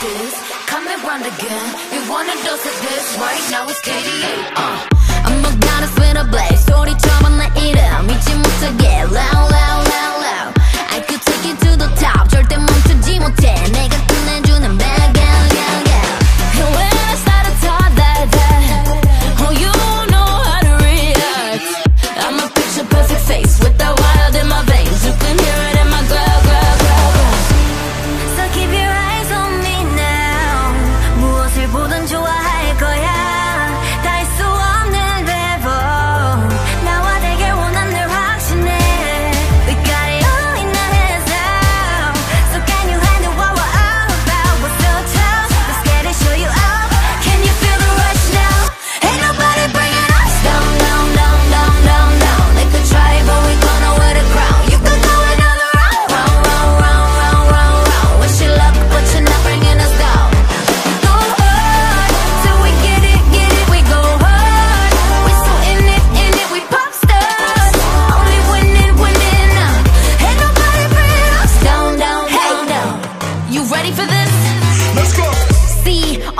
this. Come and run again. You want a dose of this? Right now it's KDA. Uh.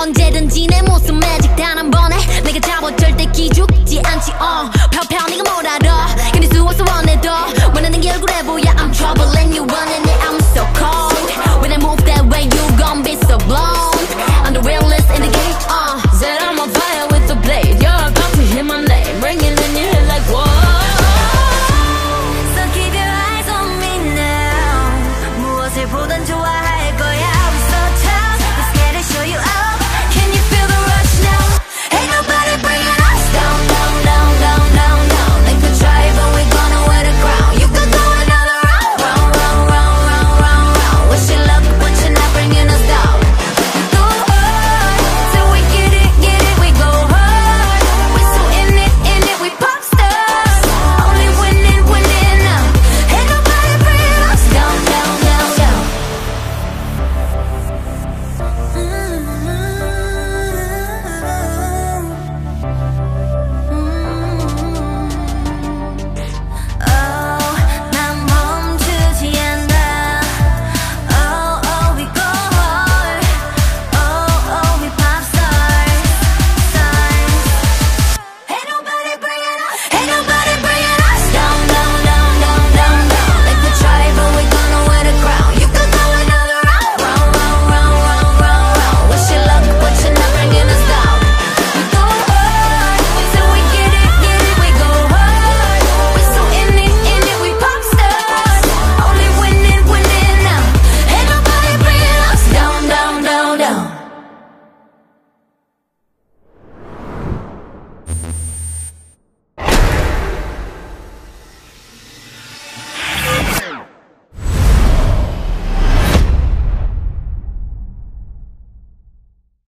언제든지 내 모습 매직 단 한 번에 내가 잡아 절대 기죽지 않지 어.